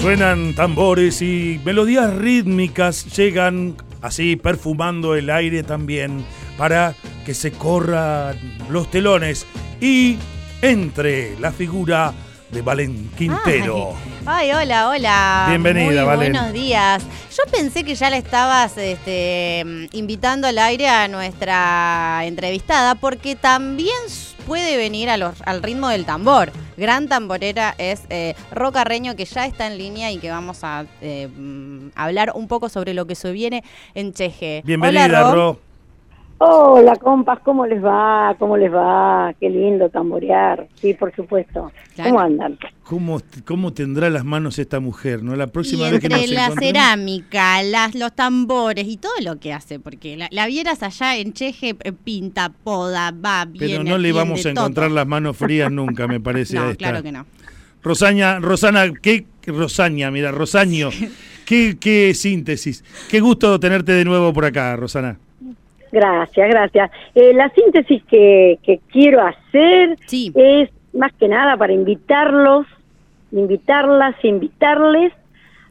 Suenan tambores y melodías rítmicas llegan así perfumando el aire también para que se corran los telones y entre la figura de Valen Quintero. Ay, hola, hola. Bienvenida, Muy Valen. Buenos días. Yo pensé que ya la estabas este, invitando al aire a nuestra entrevistada porque también puede venir a los- al ritmo del tambor. Gran tamborera es eh, Ro Carreño que ya está en línea y que vamos a eh, mm, hablar un poco sobre lo que se viene en Cheje. Bienvenida, Hola, Ro. Hola, compas, ¿cómo les va? ¿Cómo les va? Qué lindo tamborear. Sí, por supuesto. Claro. ¿Cómo andan? ¿Cómo, ¿Cómo tendrá las manos esta mujer? ¿no? La Y próxima vez que entre nos la encontremos- cerámica, las, los tambores y todo lo que hace, porque la, la vieras allá en Cheje, eh, pinta, poda, va, viene. Pero no le vamos a encontrar todo. las manos frías nunca, me parece. a No, esta. claro que no. Rosaña, Rosana, qué Rosaña, mira, Rosaño, qué, qué síntesis. Qué gusto tenerte de nuevo por acá, Rosana. Gracias, gracias. Eh, la síntesis que, que quiero hacer Sí. es más que nada para invitarlos, invitarlas, invitarles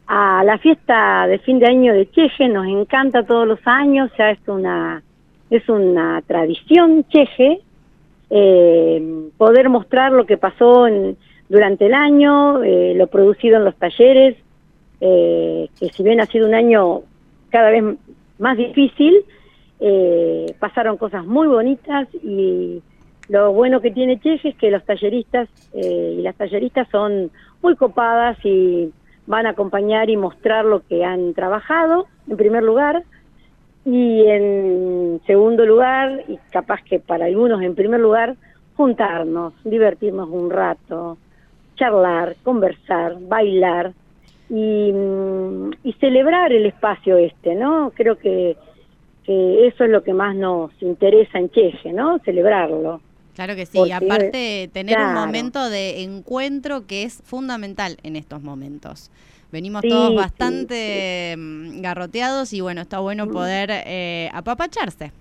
a la fiesta de fin de año de Cheje. Nos encanta todos los años, ya es una, es una tradición Cheje eh, poder mostrar lo que pasó en- durante el año, eh, lo producido en los talleres, eh, que si bien ha sido un año cada vez más difícil, eh, pasaron cosas muy bonitas y lo bueno que tiene Cheje es que los talleristas eh, y las talleristas son muy copadas y van a acompañar y mostrar lo que han trabajado, en primer lugar, y en segundo lugar, y capaz que para algunos en primer lugar, juntarnos, divertirnos un rato, charlar, conversar, bailar y, mm, y celebrar el espacio este, ¿no? Creo que, que eso es lo que más nos interesa en Cheje, ¿no? Celebrarlo. Claro que sí. Porque, Aparte, tener un momento de encuentro que es fundamental en estos momentos. Venimos Sí, todos sí, bastante mm, garroteados y bueno, está bueno poder eh, apapacharse.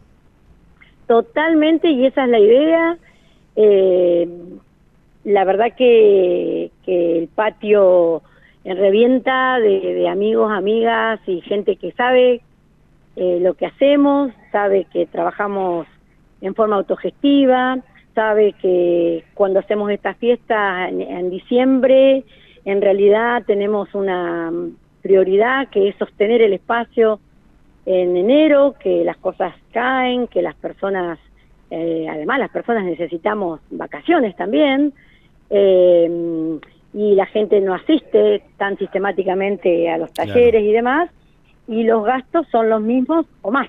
Totalmente, y esa es la idea. Eh, la verdad que, que el patio en revienta de, de amigos, amigas y gente que sabe eh, lo que hacemos, sabe que trabajamos en forma autogestiva, sabe que cuando hacemos esta fiesta en, en diciembre, en realidad tenemos una prioridad que es sostener el espacio en enero, que las cosas caen, que las personas, eh, además las personas necesitamos vacaciones también, eh, y la gente no asiste tan sistemáticamente a los Claro. talleres y demás, y los gastos son los mismos o más.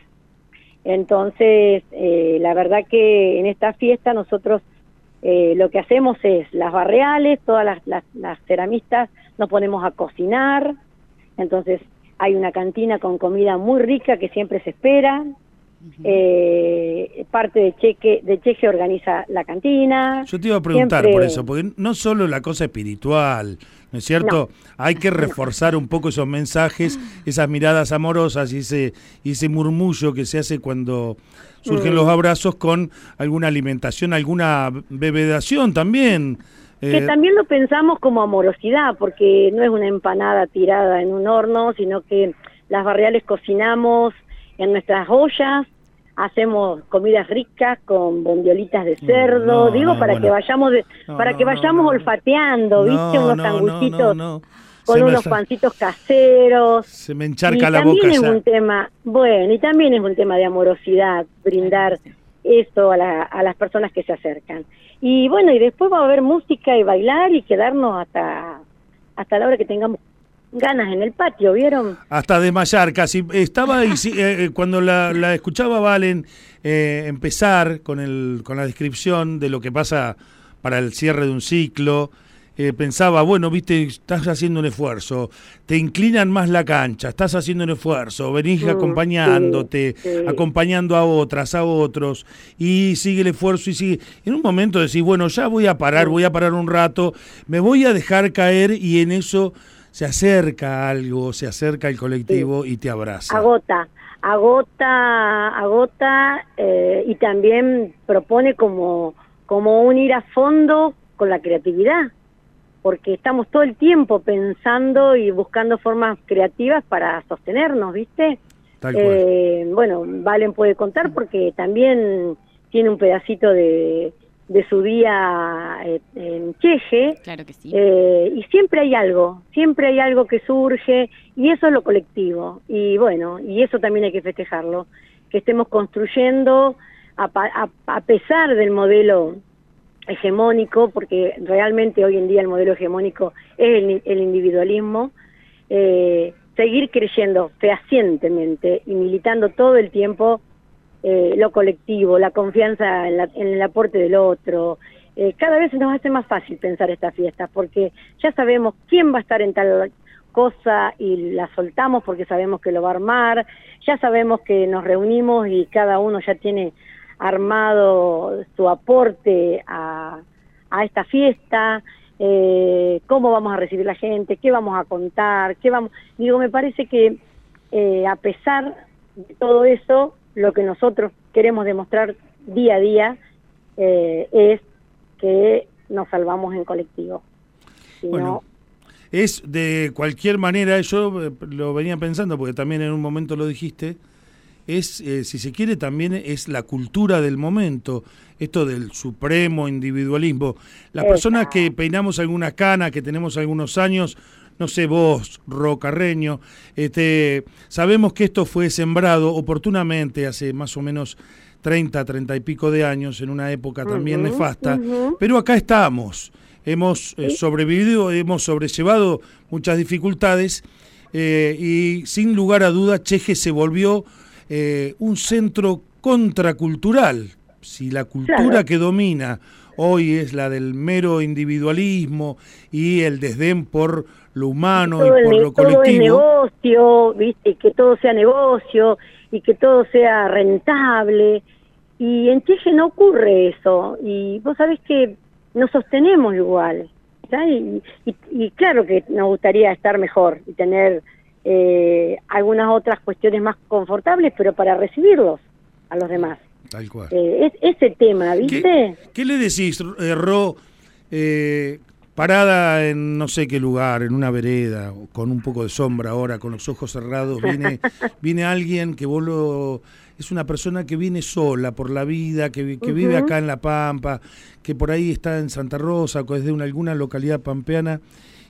Entonces, eh, la verdad que en esta fiesta nosotros eh, lo que hacemos es las barreales, todas las, las, las ceramistas nos ponemos a cocinar, entonces hay una cantina con comida muy rica que siempre se espera. Eh, parte de Cheque, de Cheque organiza la cantina. Yo te iba a preguntar Siempre- por eso, porque no solo la cosa espiritual, ¿no es cierto? Hay que reforzar un poco esos mensajes, esas miradas amorosas y ese, y ese murmullo que se hace cuando surgen Mm. los abrazos con alguna alimentación, alguna bebedación también. Que Eh, también lo pensamos como amorosidad, porque no es una empanada tirada en un horno, sino que las barriales cocinamos en nuestras ollas, hacemos comidas ricas con bondiolitas de cerdo, no, digo no, para bueno. que vayamos de- No, para que vayamos olfateando, ¿viste? no, unos no, sanguchitos con unos pancitos caseros. Se me encharca y la también boca es ya. un tema, bueno, y también es un tema de amorosidad, brindar esto a, la- a las personas que se acercan. Y bueno, y después va a haber música y bailar y quedarnos hasta, hasta la hora que tengamos ganas en el patio, ¿vieron? Hasta desmayar casi. Estaba eh, eh, cuando la, la escuchaba Valen eh, empezar con, el, con la descripción de lo que pasa para el cierre de un ciclo, eh, pensaba, bueno, viste, estás haciendo un esfuerzo, te inclinan más la cancha, estás haciendo un esfuerzo, venís Mm, acompañándote, sí, sí. acompañando a otras, a otros, y sigue el esfuerzo y sigue. En un momento decís, bueno, ya voy a parar, voy a parar un rato, me voy a dejar caer y en eso se acerca algo, se acerca el colectivo y te abraza. Agota, agota, agota eh, y también propone como, como un ir a fondo con la creatividad. porque estamos todo el tiempo pensando y buscando formas creativas para sostenernos, ¿viste? Eh, bueno, Valen puede contar porque también tiene un pedacito de, de su día eh, en Cheje. Claro que sí. Eh, y siempre hay algo, siempre hay algo que surge y eso es lo colectivo. Y bueno, y eso también hay que festejarlo, que estemos construyendo a, a, pesar del modelo hegemónico, porque realmente hoy en día el modelo hegemónico es el, el individualismo, eh, seguir creyendo fehacientemente y militando todo el tiempo eh, lo colectivo, la confianza en, el aporte del otro. Eh, cada vez nos hace más fácil pensar estas fiestas porque ya sabemos quién va a estar en tal cosa y la soltamos porque sabemos que lo va a armar, ya sabemos que nos reunimos y cada uno ya tiene armado su aporte a, esta fiesta, eh, cómo vamos a recibir la gente, qué vamos a contar, qué vamos... Digo, me parece que a pesar de todo eso, lo que nosotros queremos demostrar día a día eh, es que nos salvamos en colectivo. bueno, es de cualquier manera, yo eh, lo venía pensando porque también en un momento lo dijiste, es, eh, si se quiere, también es la cultura del momento, esto del supremo individualismo. Las personas que peinamos alguna cana, que tenemos algunos años, no sé, vos, Rocarreño, este, sabemos que esto fue sembrado oportunamente hace más o menos 30, 30 y pico de años, en una época también nefasta, pero acá estamos, hemos eh, sobrevivido, hemos sobrellevado muchas dificultades eh, y sin lugar a duda Cheje se volvió eh, un centro contracultural. Si la cultura que domina hoy es la del mero individualismo y el desdén por lo humano y por lo colectivo. Todo es negocio, ¿viste? Que todo sea negocio y que todo sea rentable. Y en Chile no ocurre eso. Y vos sabés que nos sostenemos igual. Y, y, claro que nos gustaría estar mejor y tener eh, algunas otras cuestiones más confortables, pero para recibirlos a los demás. Tal cual. Eh, es, ese tema, ¿viste? ¿Qué, le decís, eh, Ro, eh, parada en no sé qué lugar, en una vereda, con un poco de sombra ahora, con los ojos cerrados, viene, viene alguien que vos lo, es una persona que viene sola por la vida, que, que vive acá en La Pampa, que por ahí está en Santa Rosa, que es de una, alguna localidad pampeana,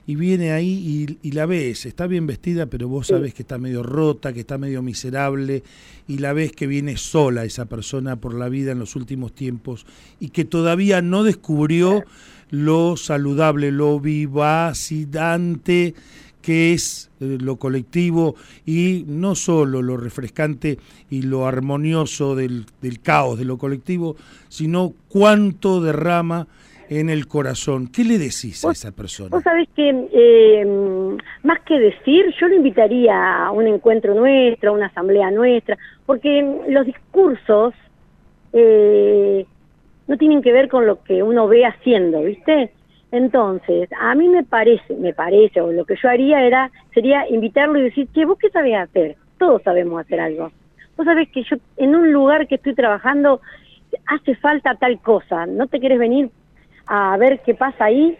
y viene ahí y, la ves, está bien vestida, pero vos sabés que está medio rota, que está medio miserable, y la ves que viene sola esa persona por la vida en los últimos tiempos y que todavía no descubrió lo saludable, lo vivacidante que es eh, lo colectivo y no solo lo refrescante y lo armonioso del, del caos de lo colectivo, sino cuánto derrama en el corazón. ¿Qué le decís a esa persona? Vos sabés que, eh, más que decir, yo lo invitaría a un encuentro nuestro, a una asamblea nuestra, porque los discursos eh, no tienen que ver con lo que uno ve haciendo, ¿viste? Entonces, a mí me parece, me parece, o lo que yo haría era, sería invitarlo y decir, che, ¿vos qué sabés hacer? Todos sabemos hacer algo. Vos sabés que yo, en un lugar que estoy trabajando, hace falta tal cosa, ¿no te quieres venir a ver qué pasa ahí,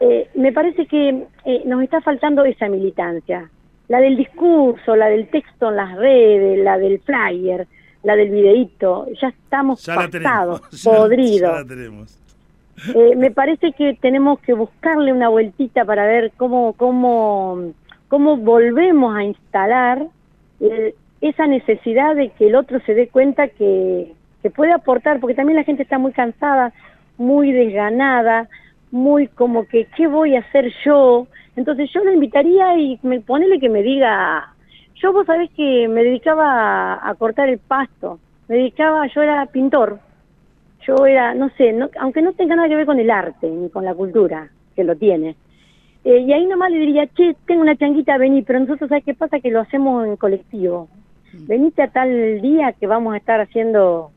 eh, me parece que eh, nos está faltando esa militancia, la del discurso, la del texto en las redes, la del flyer, la del videíto, ya estamos pasados, podridos. Eh, me parece que tenemos que buscarle una vueltita para ver cómo, cómo, cómo volvemos a instalar esa necesidad de que el otro se dé cuenta que, que puede aportar, porque también la gente está muy cansada muy desganada, muy como que, ¿qué voy a hacer yo? Entonces yo lo invitaría y me, ponele que me diga, yo vos sabés que me dedicaba a, cortar el pasto, me dedicaba, yo era pintor, yo era, no sé, no, aunque no tenga nada que ver con el arte ni con la cultura, que lo tiene. Eh, y ahí nomás le diría, che, tengo una changuita, vení, pero nosotros, ¿sabes qué pasa? Que lo hacemos en colectivo. Mm. Venite a tal día que vamos a estar haciendo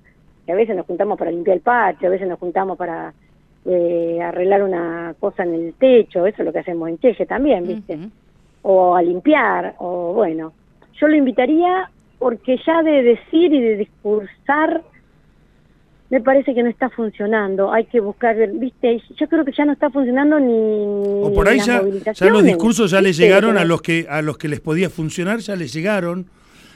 que a veces nos juntamos para limpiar el patio, a veces nos juntamos para eh, arreglar una cosa en el techo, eso es lo que hacemos en Cheje también, ¿viste? O a limpiar, o bueno. Yo lo invitaría porque ya de decir y de discursar me parece que no está funcionando. Hay que buscar, viste, yo creo que ya no está funcionando ni. O por ahí ya, ya los discursos ya les llegaron a los que a los que les podía funcionar, ya les llegaron.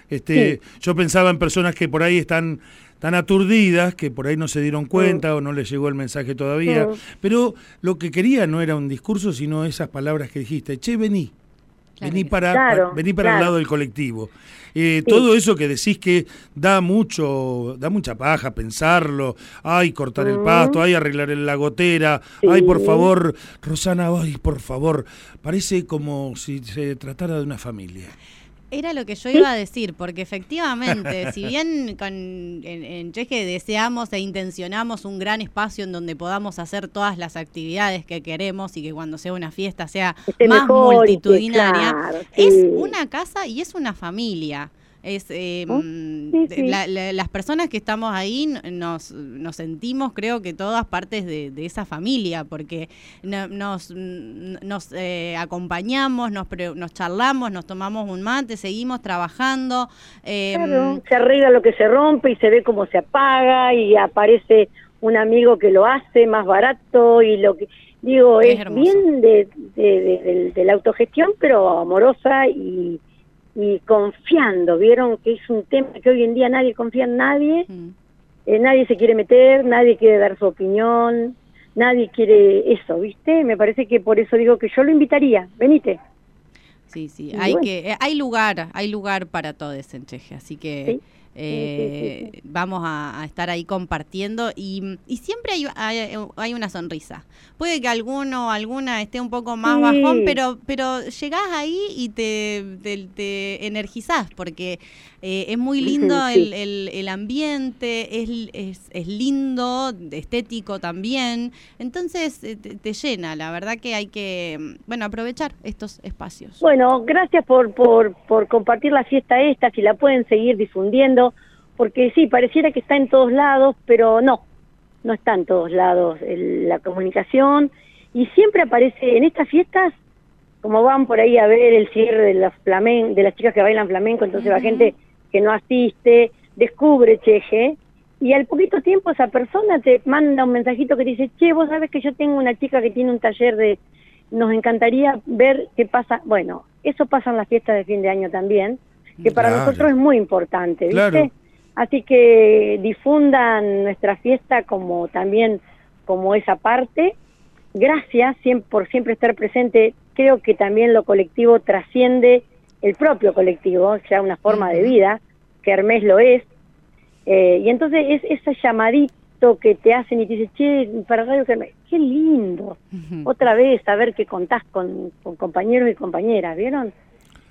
Este, yo pensaba en personas que por ahí están tan aturdidas que por ahí no se dieron cuenta o no les llegó el mensaje todavía. Pero lo que quería no era un discurso, sino esas palabras que dijiste. Che, vení. Vení para, vení para el lado del colectivo. Eh, todo eso que decís que da mucho, da mucha paja pensarlo, ay, cortar el pasto, ay, arreglar la gotera, ay, por favor, Rosana, ay, por favor, parece como si se tratara de una familia. Era lo que yo iba a decir, porque efectivamente, si bien con, en, en Cheque deseamos e intencionamos un gran espacio en donde podamos hacer todas las actividades que queremos y que cuando sea una fiesta sea más multitudinaria, es una casa y es una familia. Es, eh, las personas que estamos ahí nos, nos sentimos, creo que todas partes de, esa familia, porque nos, nos eh, acompañamos, nos, nos charlamos, nos tomamos un mate, seguimos trabajando. Em, se arregla lo que se rompe y se ve cómo se apaga y aparece un amigo que lo hace más barato y lo que digo es, bien de, de, la autogestión pero amorosa y y confiando. Vieron que es un tema que hoy en día nadie confía en nadie, mm. eh, nadie se quiere meter, nadie quiere dar su opinión, nadie quiere eso, ¿viste? Me parece que por eso digo que yo lo invitaría, venite. Sí, sí, hay que eh, hay lugar, hay lugar para todo ese encheje, así que eh, vamos a, estar ahí compartiendo y, siempre hay, hay, una sonrisa. Puede que alguno o alguna esté un poco más bajón, pero, pero llegás ahí y te, te, energizás porque eh, es muy lindo el, el, ambiente, es, es, lindo, estético también. Entonces te, llena, la verdad que hay que, bueno, aprovechar estos espacios. Bueno, gracias por, por, por compartir la fiesta esta, si la pueden seguir difundiendo porque sí, pareciera que está en todos lados, pero no, no está en todos lados la comunicación y siempre aparece en estas fiestas, como van por ahí a ver el cierre de las, flamen de las chicas que bailan flamenco, entonces va gente que no asiste, descubre Cheje, y al poquito tiempo esa persona te manda un mensajito que dice, che, vos sabes que yo tengo una chica que tiene un taller de, nos encantaría ver qué pasa, bueno, eso pasa en las fiestas de fin de año también, que para nosotros es muy importante, ¿viste? Así que difundan nuestra fiesta como también como esa parte. Gracias por siempre estar presente. Creo que también lo colectivo trasciende el propio colectivo, sea una forma de vida, que Hermes lo es. Eh, y entonces es ese llamadito que te hacen y te dicen, che, para Radio Hermes, qué lindo. Otra vez saber que contás con, compañeros y compañeras, ¿vieron?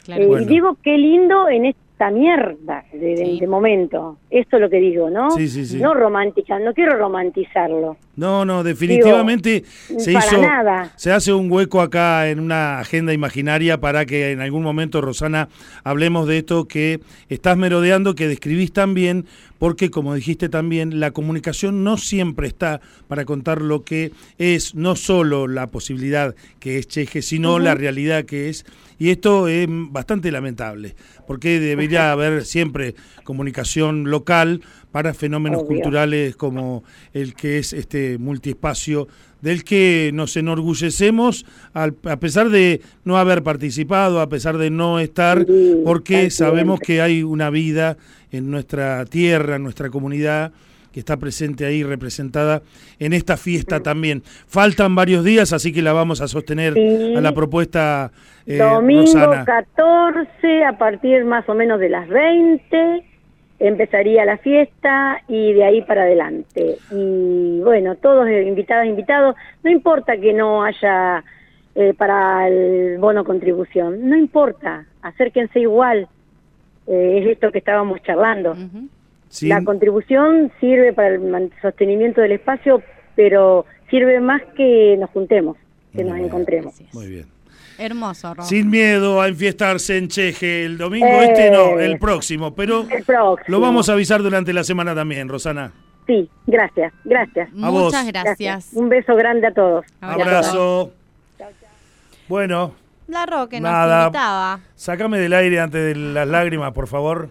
Eh, y digo, qué lindo en este esta mierda de, momento. Esto es lo que digo, ¿no? Sí. No romántica, no quiero romantizarlo. No, no, definitivamente se hizo, se hace un hueco acá en una agenda imaginaria para que en algún momento, Rosana, hablemos de esto que estás merodeando, que describís también, porque como dijiste también, la comunicación no siempre está para contar lo que es, no solo la posibilidad que es Cheje, sino la realidad que es. Y esto es bastante lamentable, porque debería haber siempre comunicación local para fenómenos culturales como el que es este multiespacio del que nos enorgullecemos a pesar de no haber participado, a pesar de no estar, porque sabemos que hay una vida en nuestra tierra, en nuestra comunidad que está presente ahí representada en esta fiesta también. Faltan varios días, así que la vamos a sostener a la propuesta eh, Domingo 14 a partir más o menos de las 20 empezaría la fiesta y de ahí para adelante. Y bueno, todos invitados, invitados, no importa que no haya eh, para el bono contribución, no importa, acérquense igual, eh, es esto que estábamos charlando. La contribución sirve para el sostenimiento del espacio, pero sirve más que nos juntemos, que nos encontremos. Muy bien. Hermoso, Sin miedo a enfiestarse en Cheje el domingo, este no, el próximo, pero lo vamos a avisar durante la semana también, Rosana. Sí, gracias, gracias. Muchas gracias. Un beso grande a todos. Abrazo. Bueno. La Roque nos invitaba. Sácame del aire antes de las lágrimas, por favor.